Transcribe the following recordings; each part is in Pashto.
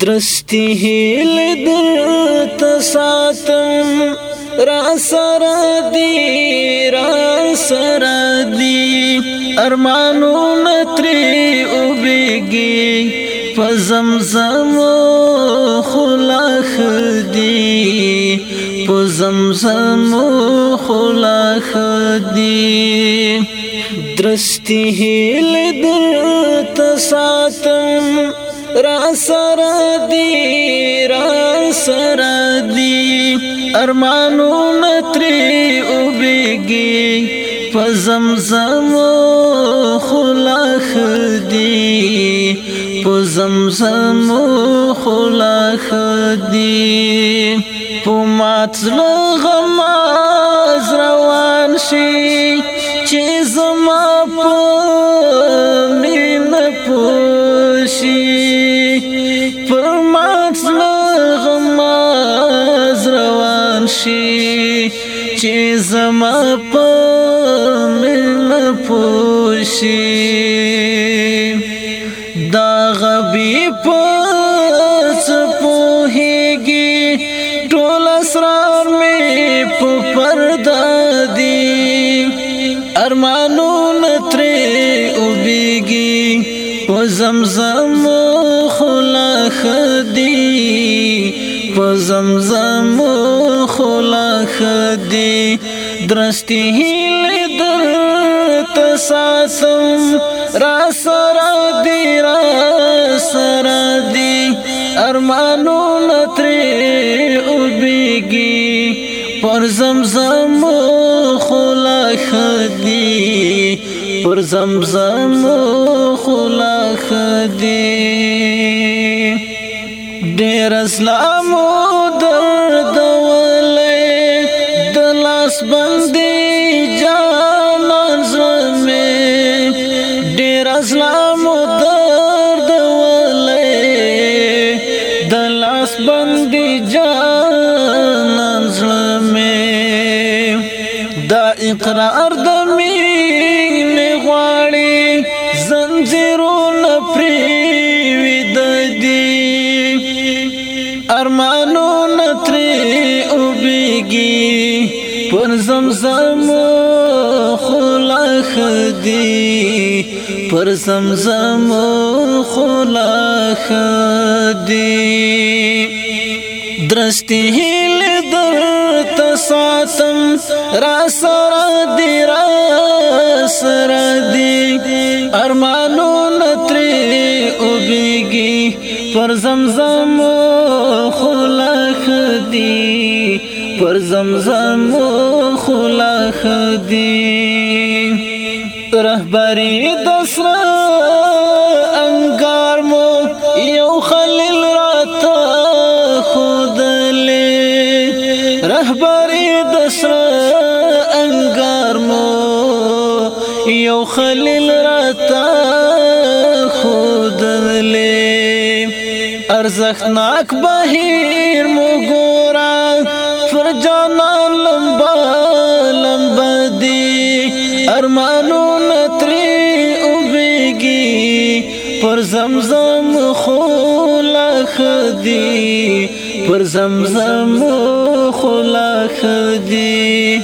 درستی هیل در تساتم را سر دی را سر دی ارمانو نتری او بیگی پزمزم خلاخ دی پزمزم خلاخ دی درستی هیل در تساتم را سره دی را سره دی ارمانو نتری او بیگی پزمزم خلاخ دی پزمزم خلاخ دی پمات لغم روان شي چې زما په زما په من پوشي دا غبي پس پوهيږي ټول اسرار مې په پردا دي ارمانو نترې او بيږي په زمزم خلا خلا په زمزم خلا خدي درستی هیل در تساسم را سرا دی را سرا دی ارمانو نتری او بیگی پر زمزم خلا خدي پر زمزم خلا خدي ډیر اسلام درد ولې د لاس باندې جانان زمې ډیر اسلام درد ولې د لاس باندې جانان زمې دا اقرار د مين غواړي زنجیرونه پری لګي پر زمزم خلاخ دی پر زمزم خلاخ دی درستی هیل در تساتم را سر دی را سر دی ارمانو نتری اوبیگی پر زمزم پر زمزم خلا خدي رهبري دسر انګار مو یو خلل رات خودلې رهبري دسر انګار مو یو خلل رات خودلې ارزښتناک بهیر مو ګور جانا لمبا لمبا دی ارمانو نتری اوبیگی پر زمزم خولا خدی پر زمزم خولا خدی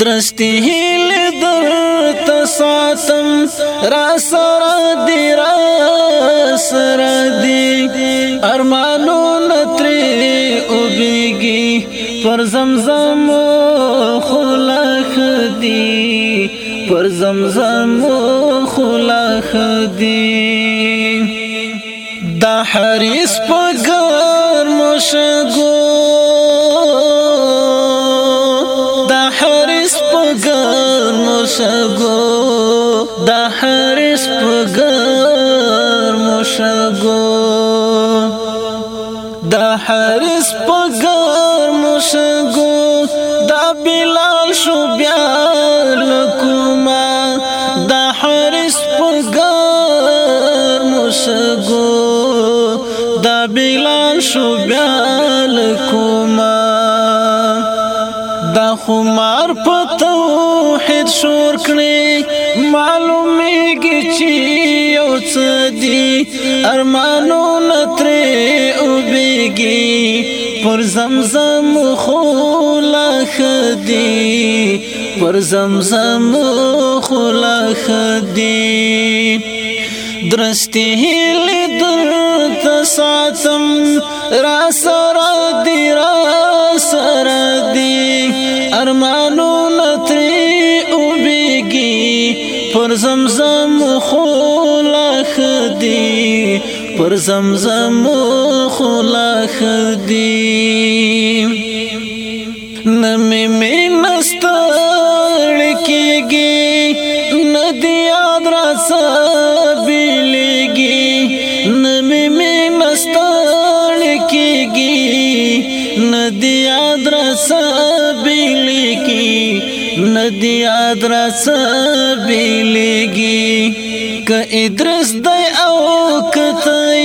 درستی هیل در تساتم را سر دی را سر دی پر زمزم خلخ دی پر زمزم خلخ دی دا حریس پگر مشگو دا حریس پگر مشگو دا حریس پگر مشگو دا حریس شو بیا لکوما دا خمار په توحید شور کړي معلومیږي چې یو څه دي ارمانونه ترې اوبېږي پر زمزم خو لا خدي پر زمزم خو لا خدي درستی هلی دل تساتم را سر دی را سر دی ارمانو نتری او بیگی پر زمزم خولخ دی پر زمزم خولخ دی نمی می ندی ادرس بیلی کی ندی ادرس بیلی کی ک ادرس دی او کته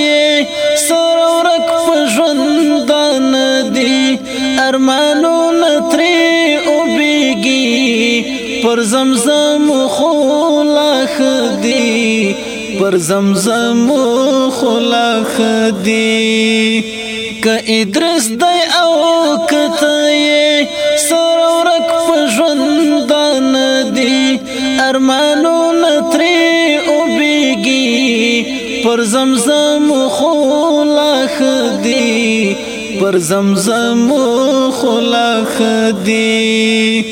سر ورک پژوند ندی ارمانو نتری او بیگی پر زمزم خولا خدی پر زمزم خولا خدی که ادرس دی او کته سر ورک په ژوند ندی ارمانو نتری او بیگی پر زمزم خلاخ دی پر زمزم خلاخ دی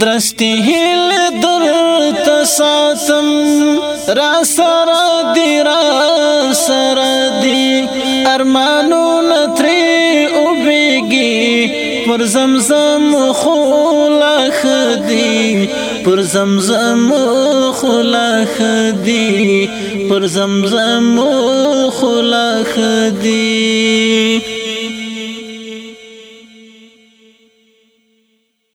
درستی هیل در تساسم را سر دی را سر دی ارمانو پر زمزم خولا خدی پر زمزم خولا خدی پر زمزم خولا خدی